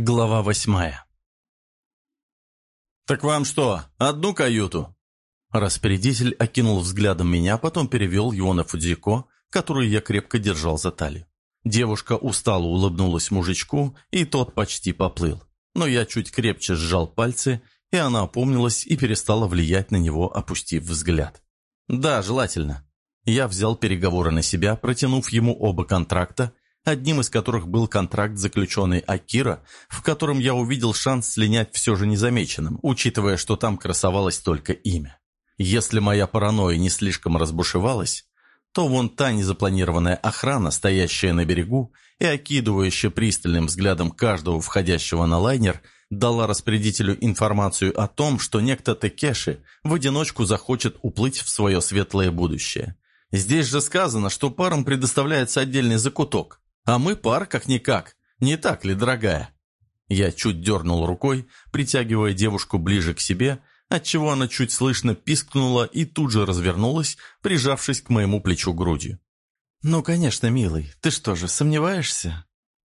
Глава восьмая «Так вам что, одну каюту?» Распорядитель окинул взглядом меня, потом перевел его на Фудзико, которую я крепко держал за талию. Девушка устало улыбнулась мужичку, и тот почти поплыл. Но я чуть крепче сжал пальцы, и она опомнилась и перестала влиять на него, опустив взгляд. «Да, желательно». Я взял переговоры на себя, протянув ему оба контракта, одним из которых был контракт, заключенный Акира, в котором я увидел шанс слинять все же незамеченным, учитывая, что там красовалось только имя. Если моя паранойя не слишком разбушевалась, то вон та незапланированная охрана, стоящая на берегу и окидывающая пристальным взглядом каждого входящего на лайнер, дала распорядителю информацию о том, что некто Текеши в одиночку захочет уплыть в свое светлое будущее. Здесь же сказано, что парам предоставляется отдельный закуток, а мы пар как-никак, не так ли, дорогая?» Я чуть дернул рукой, притягивая девушку ближе к себе, отчего она чуть слышно пискнула и тут же развернулась, прижавшись к моему плечу грудью. «Ну, конечно, милый, ты что же, сомневаешься?»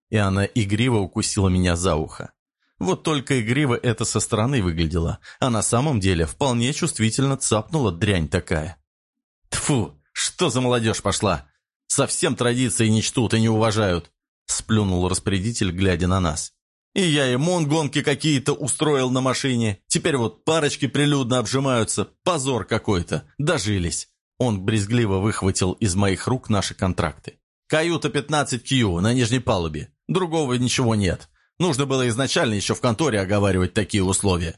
И она игриво укусила меня за ухо. Вот только игриво это со стороны выглядело, а на самом деле вполне чувствительно цапнула дрянь такая. Тфу, что за молодежь пошла? Совсем традиции не чтут и не уважают!» Сплюнул распорядитель, глядя на нас. «И я им он гонки какие-то устроил на машине. Теперь вот парочки прилюдно обжимаются. Позор какой-то. Дожились!» Он брезгливо выхватил из моих рук наши контракты. «Каюта 15Q на нижней палубе. Другого ничего нет. Нужно было изначально еще в конторе оговаривать такие условия».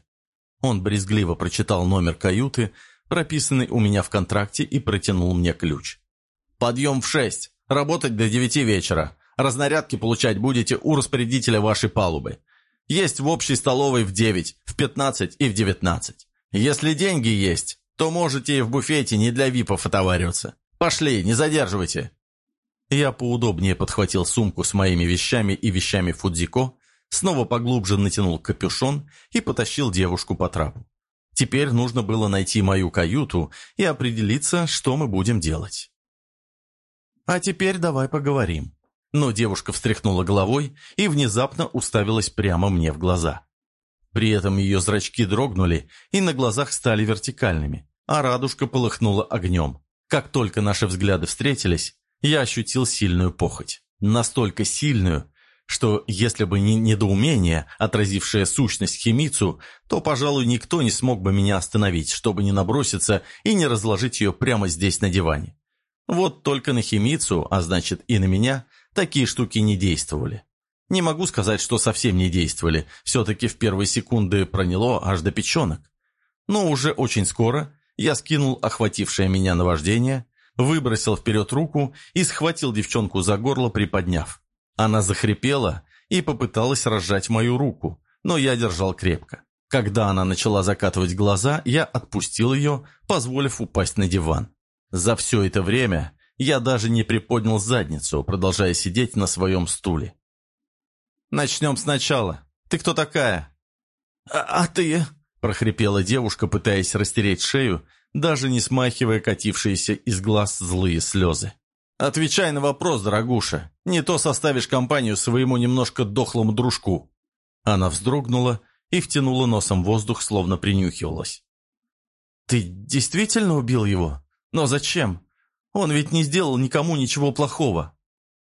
Он брезгливо прочитал номер каюты, прописанный у меня в контракте, и протянул мне ключ. Подъем в шесть. Работать до девяти вечера. Разнарядки получать будете у распорядителя вашей палубы. Есть в общей столовой в девять, в пятнадцать и в девятнадцать. Если деньги есть, то можете и в буфете не для випов отовариваться. Пошли, не задерживайте». Я поудобнее подхватил сумку с моими вещами и вещами Фудзико, снова поглубже натянул капюшон и потащил девушку по трапу. Теперь нужно было найти мою каюту и определиться, что мы будем делать. «А теперь давай поговорим». Но девушка встряхнула головой и внезапно уставилась прямо мне в глаза. При этом ее зрачки дрогнули и на глазах стали вертикальными, а радужка полыхнула огнем. Как только наши взгляды встретились, я ощутил сильную похоть. Настолько сильную, что если бы не недоумение, отразившее сущность химицу, то, пожалуй, никто не смог бы меня остановить, чтобы не наброситься и не разложить ее прямо здесь на диване. Вот только на химицу, а значит и на меня, такие штуки не действовали. Не могу сказать, что совсем не действовали, все-таки в первые секунды проняло аж до печенок. Но уже очень скоро я скинул охватившее меня наваждение, выбросил вперед руку и схватил девчонку за горло, приподняв. Она захрипела и попыталась разжать мою руку, но я держал крепко. Когда она начала закатывать глаза, я отпустил ее, позволив упасть на диван. За все это время я даже не приподнял задницу, продолжая сидеть на своем стуле. «Начнем сначала. Ты кто такая?» «А, а ты?» – прохрипела девушка, пытаясь растереть шею, даже не смахивая катившиеся из глаз злые слезы. «Отвечай на вопрос, дорогуша. Не то составишь компанию своему немножко дохлому дружку». Она вздрогнула и втянула носом воздух, словно принюхивалась. «Ты действительно убил его?» Но зачем? Он ведь не сделал никому ничего плохого.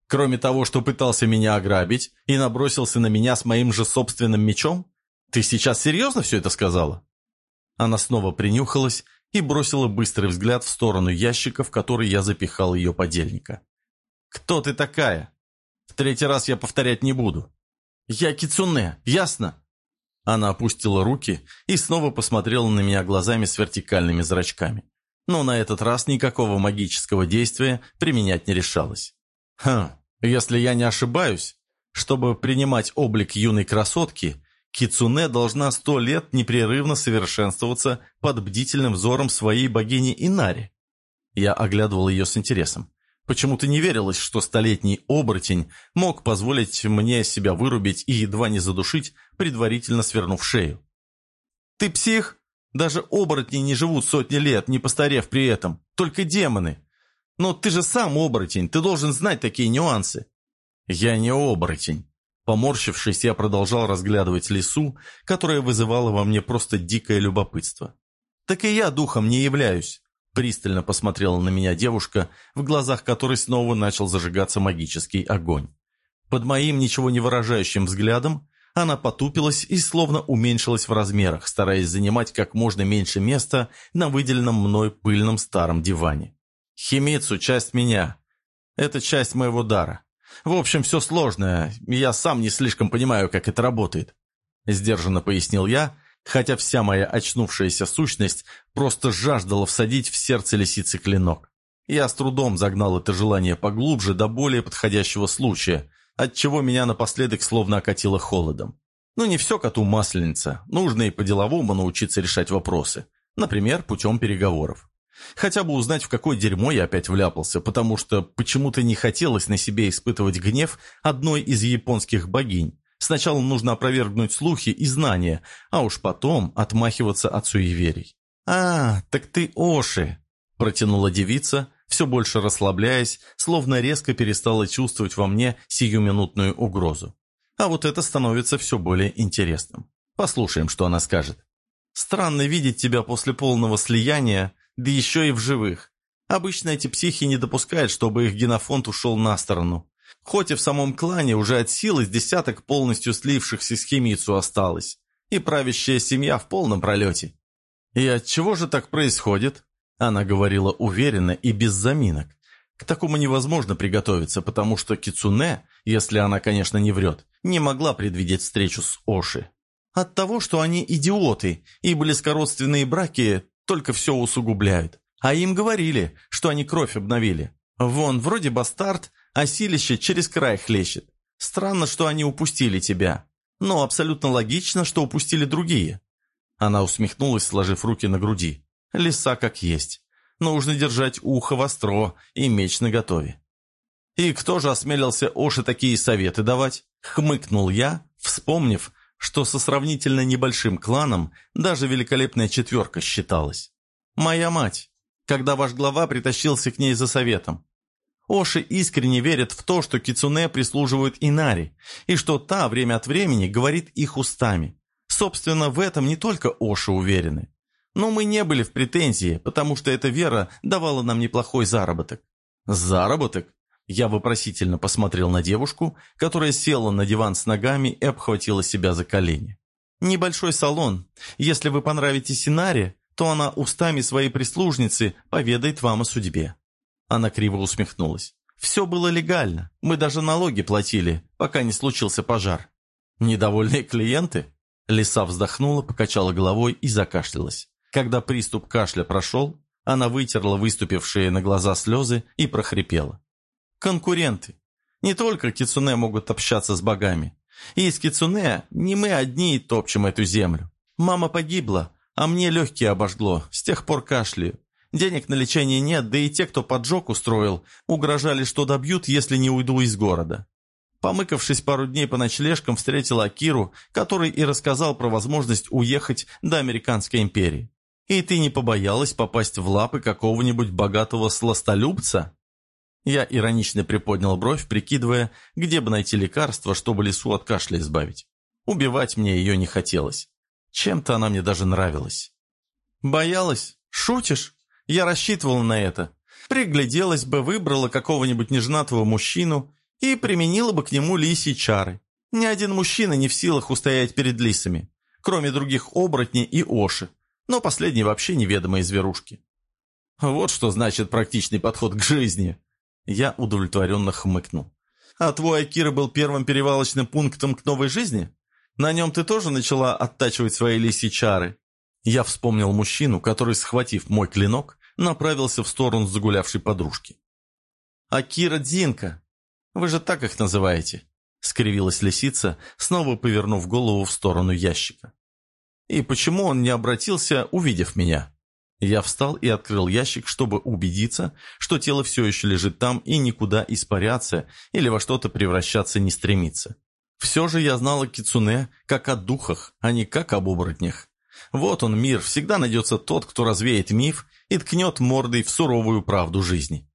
Кроме того, что пытался меня ограбить и набросился на меня с моим же собственным мечом? Ты сейчас серьезно все это сказала?» Она снова принюхалась и бросила быстрый взгляд в сторону ящика, в который я запихал ее подельника. «Кто ты такая? В третий раз я повторять не буду. Я Кицуне, ясно?» Она опустила руки и снова посмотрела на меня глазами с вертикальными зрачками но на этот раз никакого магического действия применять не решалась. Хм, если я не ошибаюсь, чтобы принимать облик юной красотки, Кицуне должна сто лет непрерывно совершенствоваться под бдительным взором своей богини Инари. Я оглядывал ее с интересом. Почему-то не верилось, что столетний оборотень мог позволить мне себя вырубить и едва не задушить, предварительно свернув шею. «Ты псих?» Даже оборотни не живут сотни лет, не постарев при этом. Только демоны. Но ты же сам оборотень, ты должен знать такие нюансы. Я не оборотень. Поморщившись, я продолжал разглядывать лесу, которая вызывала во мне просто дикое любопытство. «Так и я духом не являюсь», — пристально посмотрела на меня девушка, в глазах которой снова начал зажигаться магический огонь. Под моим ничего не выражающим взглядом она потупилась и словно уменьшилась в размерах, стараясь занимать как можно меньше места на выделенном мной пыльном старом диване. «Химицу — часть меня. Это часть моего дара. В общем, все сложное, я сам не слишком понимаю, как это работает», — сдержанно пояснил я, хотя вся моя очнувшаяся сущность просто жаждала всадить в сердце лисицы клинок. Я с трудом загнал это желание поглубже до более подходящего случая, отчего меня напоследок словно окатило холодом. Ну не все коту масленица, нужно и по-деловому научиться решать вопросы, например, путем переговоров. Хотя бы узнать, в какое дерьмо я опять вляпался, потому что почему-то не хотелось на себе испытывать гнев одной из японских богинь. Сначала нужно опровергнуть слухи и знания, а уж потом отмахиваться от суеверий. «А, так ты Оши!» – протянула девица, все больше расслабляясь, словно резко перестала чувствовать во мне сиюминутную угрозу. А вот это становится все более интересным. Послушаем, что она скажет. «Странно видеть тебя после полного слияния, да еще и в живых. Обычно эти психи не допускают, чтобы их генофонд ушел на сторону. Хоть и в самом клане уже от силы с десяток полностью слившихся с химицу осталось. И правящая семья в полном пролете. И от чего же так происходит? Она говорила уверенно и без заминок. К такому невозможно приготовиться, потому что Кицуне, если она, конечно, не врет, не могла предвидеть встречу с Оши. От того, что они идиоты, и близкородственные браки только все усугубляют. А им говорили, что они кровь обновили. Вон, вроде бастард, а силище через край хлещет. Странно, что они упустили тебя. Но абсолютно логично, что упустили другие. Она усмехнулась, сложив руки на груди. Лиса как есть. Нужно держать ухо востро и меч наготове. «И кто же осмелился Оше такие советы давать?» Хмыкнул я, вспомнив, что со сравнительно небольшим кланом даже великолепная четверка считалась. «Моя мать, когда ваш глава притащился к ней за советом. Оши искренне верят в то, что Кицуне прислуживают Инари, и что та время от времени говорит их устами. Собственно, в этом не только Оши уверены. Но мы не были в претензии, потому что эта вера давала нам неплохой заработок. Заработок? Я вопросительно посмотрел на девушку, которая села на диван с ногами и обхватила себя за колени. «Небольшой салон. Если вы понравитесь Синаре, то она устами своей прислужницы поведает вам о судьбе». Она криво усмехнулась. «Все было легально. Мы даже налоги платили, пока не случился пожар». «Недовольные клиенты?» Лиса вздохнула, покачала головой и закашлялась. Когда приступ кашля прошел, она вытерла выступившие на глаза слезы и прохрипела. «Конкуренты. Не только кицуне могут общаться с богами. И с кицуне не мы одни топчем эту землю. Мама погибла, а мне легкие обожгло, с тех пор кашляю. Денег на лечение нет, да и те, кто поджог устроил, угрожали, что добьют, если не уйду из города. Помыкавшись пару дней по ночлежкам, встретила Акиру, который и рассказал про возможность уехать до Американской империи. И ты не побоялась попасть в лапы какого-нибудь богатого сластолюбца?» Я иронично приподнял бровь, прикидывая, где бы найти лекарство, чтобы лису от кашля избавить. Убивать мне ее не хотелось. Чем-то она мне даже нравилась. «Боялась? Шутишь? Я рассчитывала на это. Пригляделась бы, выбрала какого-нибудь нежнатого мужчину и применила бы к нему лисьи чары. Ни один мужчина не в силах устоять перед лисами, кроме других оборотней и оши, но последней вообще неведомые зверушки. Вот что значит практичный подход к жизни. Я удовлетворенно хмыкнул. А твой Акира был первым перевалочным пунктом к новой жизни? На нем ты тоже начала оттачивать свои лисьи чары? Я вспомнил мужчину, который, схватив мой клинок, направился в сторону загулявшей подружки. «Акира Дзинка! Вы же так их называете!» — скривилась лисица, снова повернув голову в сторону ящика. И почему он не обратился, увидев меня? Я встал и открыл ящик, чтобы убедиться, что тело все еще лежит там и никуда испаряться или во что-то превращаться не стремится. Все же я знал о Кицуне как о духах, а не как об оборотнях. Вот он, мир, всегда найдется тот, кто развеет миф и ткнет мордой в суровую правду жизни.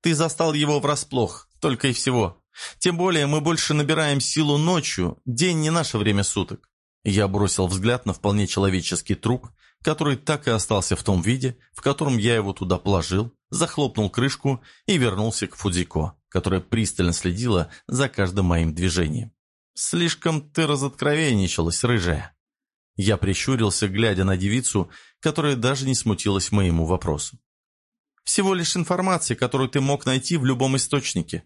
Ты застал его врасплох, только и всего. Тем более мы больше набираем силу ночью, день не наше время суток. Я бросил взгляд на вполне человеческий труп, который так и остался в том виде, в котором я его туда положил, захлопнул крышку и вернулся к Фудзико, которая пристально следила за каждым моим движением. «Слишком ты разоткровенничалась, рыжая». Я прищурился, глядя на девицу, которая даже не смутилась моему вопросу. «Всего лишь информация, которую ты мог найти в любом источнике».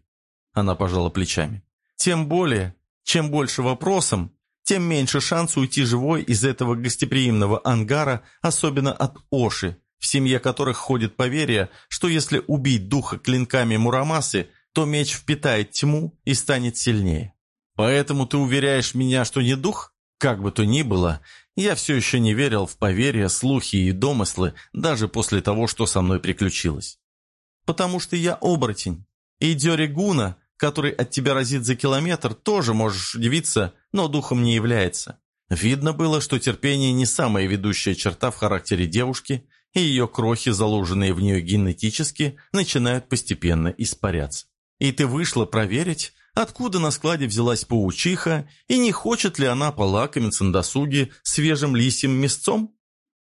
Она пожала плечами. «Тем более, чем больше вопросом, тем меньше шанс уйти живой из этого гостеприимного ангара, особенно от Оши, в семье которых ходит поверье, что если убить духа клинками Мурамасы, то меч впитает тьму и станет сильнее. Поэтому ты уверяешь меня, что не дух? Как бы то ни было, я все еще не верил в поверья, слухи и домыслы, даже после того, что со мной приключилось. Потому что я оборотень. И Дёри Гуна, который от тебя разит за километр, тоже можешь удивиться, но духом не является. Видно было, что терпение не самая ведущая черта в характере девушки, и ее крохи, заложенные в нее генетически, начинают постепенно испаряться. И ты вышла проверить, откуда на складе взялась паучиха, и не хочет ли она полакомиться на досуге свежим лисьим мясцом?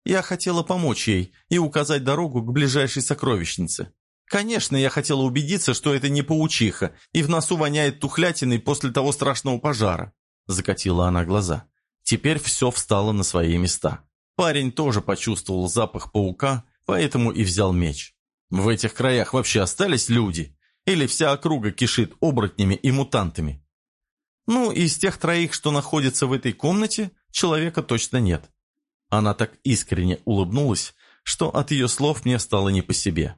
Я хотела помочь ей и указать дорогу к ближайшей сокровищнице. Конечно, я хотела убедиться, что это не паучиха, и в носу воняет тухлятиной после того страшного пожара. Закатила она глаза. Теперь все встало на свои места. Парень тоже почувствовал запах паука, поэтому и взял меч. В этих краях вообще остались люди? Или вся округа кишит оборотнями и мутантами? Ну, из тех троих, что находятся в этой комнате, человека точно нет. Она так искренне улыбнулась, что от ее слов мне стало не по себе.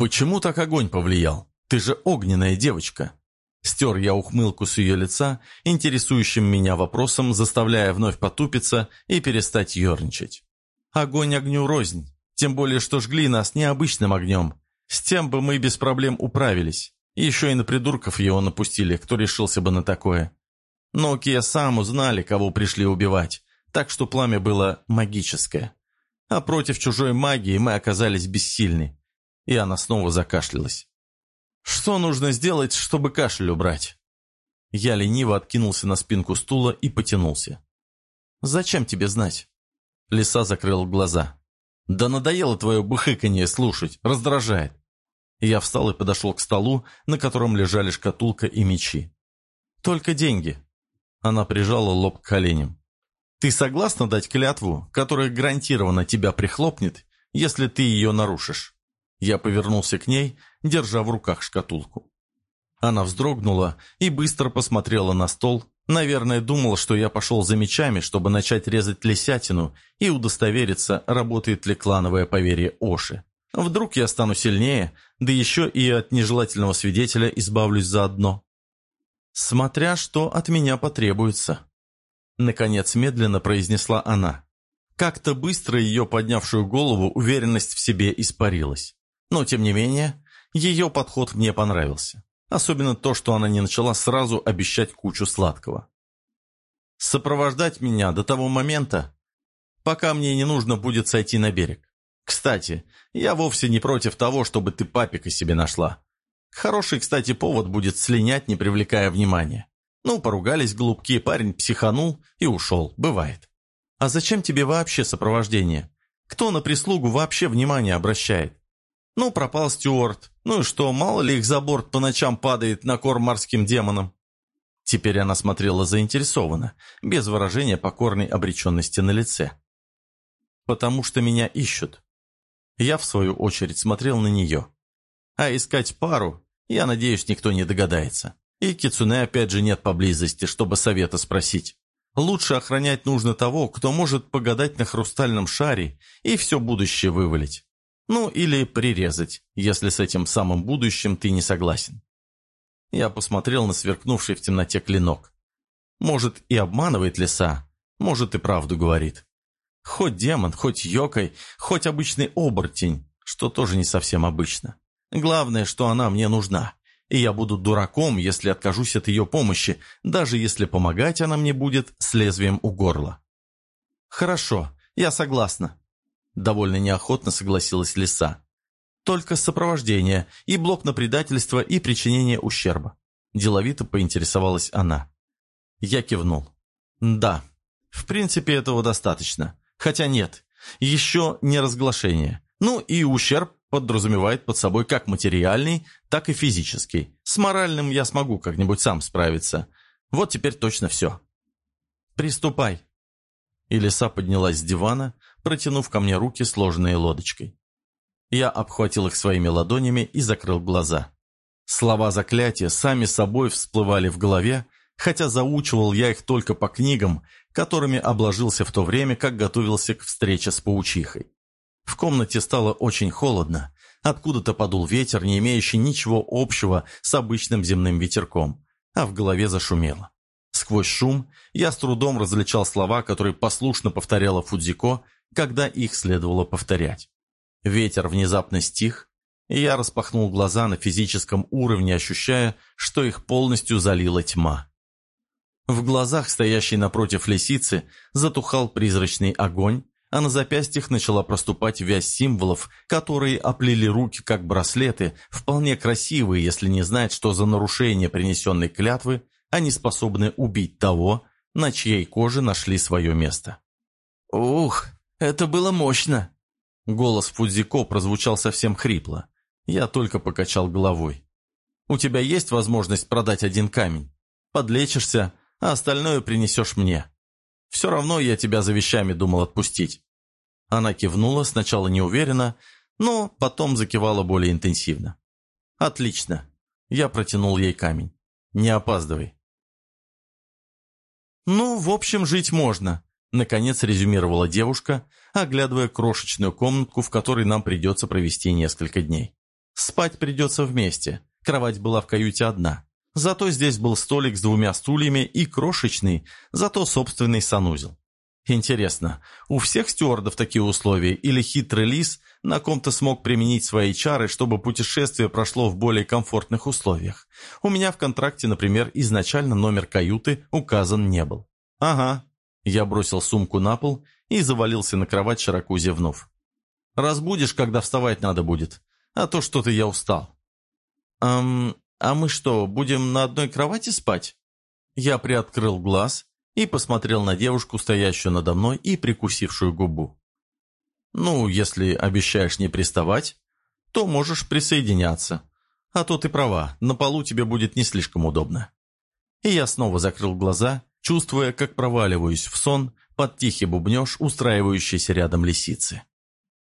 «Почему так огонь повлиял? Ты же огненная девочка!» Стер я ухмылку с ее лица, интересующим меня вопросом, заставляя вновь потупиться и перестать ерничать. Огонь огню рознь, тем более что жгли нас необычным огнем, с тем бы мы без проблем управились. Еще и на придурков его напустили, кто решился бы на такое. Но Кия сам узнали, кого пришли убивать, так что пламя было магическое. А против чужой магии мы оказались бессильны. И она снова закашлялась. «Что нужно сделать, чтобы кашель убрать?» Я лениво откинулся на спинку стула и потянулся. «Зачем тебе знать?» Лиса закрыл глаза. «Да надоело твое бухыканье слушать, раздражает. Я встал и подошел к столу, на котором лежали шкатулка и мечи. «Только деньги». Она прижала лоб к коленям. «Ты согласна дать клятву, которая гарантированно тебя прихлопнет, если ты ее нарушишь?» Я повернулся к ней, держа в руках шкатулку. Она вздрогнула и быстро посмотрела на стол, наверное, думала, что я пошел за мечами, чтобы начать резать лисятину и удостовериться, работает ли клановое поверье Оши. Вдруг я стану сильнее, да еще и от нежелательного свидетеля избавлюсь заодно. Смотря что от меня потребуется. Наконец медленно произнесла она. Как-то быстро ее поднявшую голову уверенность в себе испарилась. Но, тем не менее, ее подход мне понравился. Особенно то, что она не начала сразу обещать кучу сладкого. Сопровождать меня до того момента, пока мне не нужно будет сойти на берег. Кстати, я вовсе не против того, чтобы ты папика себе нашла. Хороший, кстати, повод будет слинять, не привлекая внимания. Ну, поругались голубки, парень психанул и ушел. Бывает. А зачем тебе вообще сопровождение? Кто на прислугу вообще внимание обращает? Ну, пропал Стюарт. Ну и что, мало ли их за борт по ночам падает на корм морским демонам? Теперь она смотрела заинтересованно, без выражения покорной обреченности на лице. «Потому что меня ищут. Я, в свою очередь, смотрел на нее. А искать пару, я надеюсь, никто не догадается. И Кицуне опять же нет поблизости, чтобы совета спросить. Лучше охранять нужно того, кто может погадать на хрустальном шаре и все будущее вывалить. Ну, или прирезать, если с этим самым будущим ты не согласен. Я посмотрел на сверкнувший в темноте клинок. Может, и обманывает лиса, может, и правду говорит. Хоть демон, хоть йокой, хоть обычный оборотень, что тоже не совсем обычно. Главное, что она мне нужна. И я буду дураком, если откажусь от ее помощи, даже если помогать она мне будет с лезвием у горла. «Хорошо, я согласна», — довольно неохотно согласилась лиса. «Только сопровождение и блок на предательство и причинение ущерба. Деловито поинтересовалась она. Я кивнул. Да, в принципе этого достаточно. Хотя нет, еще не разглашение. Ну и ущерб подразумевает под собой как материальный, так и физический. С моральным я смогу как-нибудь сам справиться. Вот теперь точно все. Приступай. И лиса поднялась с дивана, протянув ко мне руки, сложенные лодочкой. Я обхватил их своими ладонями и закрыл глаза. Слова заклятия сами собой всплывали в голове, хотя заучивал я их только по книгам, которыми обложился в то время, как готовился к встрече с паучихой. В комнате стало очень холодно, откуда-то подул ветер, не имеющий ничего общего с обычным земным ветерком, а в голове зашумело. Сквозь шум я с трудом различал слова, которые послушно повторяла Фудзико, когда их следовало повторять. Ветер внезапно стих, и я распахнул глаза на физическом уровне, ощущая, что их полностью залила тьма. В глазах, стоящей напротив лисицы, затухал призрачный огонь, а на запястьях начала проступать вязь символов, которые оплели руки как браслеты, вполне красивые, если не знать, что за нарушение принесенной клятвы они способны убить того, на чьей коже нашли свое место. «Ух, это было мощно!» Голос Фудзико прозвучал совсем хрипло. Я только покачал головой. «У тебя есть возможность продать один камень? Подлечишься, а остальное принесешь мне. Все равно я тебя за вещами думал отпустить». Она кивнула, сначала неуверенно, но потом закивала более интенсивно. «Отлично». Я протянул ей камень. «Не опаздывай». «Ну, в общем, жить можно», — наконец резюмировала девушка, оглядывая крошечную комнатку, в которой нам придется провести несколько дней. «Спать придется вместе. Кровать была в каюте одна. Зато здесь был столик с двумя стульями и крошечный, зато собственный санузел. Интересно, у всех стюардов такие условия или хитрый лис на ком-то смог применить свои чары, чтобы путешествие прошло в более комфортных условиях? У меня в контракте, например, изначально номер каюты указан не был. Ага. Я бросил сумку на пол и завалился на кровать, широко зевнув. «Разбудишь, когда вставать надо будет, а то что-то я устал». «Эм, а мы что, будем на одной кровати спать?» Я приоткрыл глаз и посмотрел на девушку, стоящую надо мной и прикусившую губу. «Ну, если обещаешь не приставать, то можешь присоединяться. А то ты права, на полу тебе будет не слишком удобно». И я снова закрыл глаза, чувствуя, как проваливаюсь в сон под тихий бубнеж устраивающейся рядом лисицы.